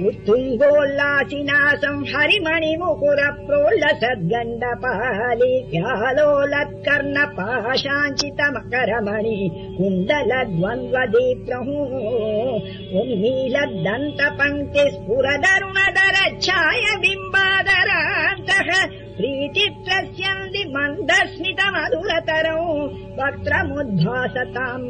मृत्तिङ्गोल्लासिनासं हरिमणि मुकुर प्रोल्लसद्गण्डपाहलि ज्यालोलत् कर्ण पाशाञ्चितमकरमणि कुण्डल लद्वन्द्वदे प्रमुी लद् दन्त छाय बिम्बादरान्तः प्रीतित्रस्यन्ति मन्दस्मितमधुरतरौ पत्रमुद्भासताम्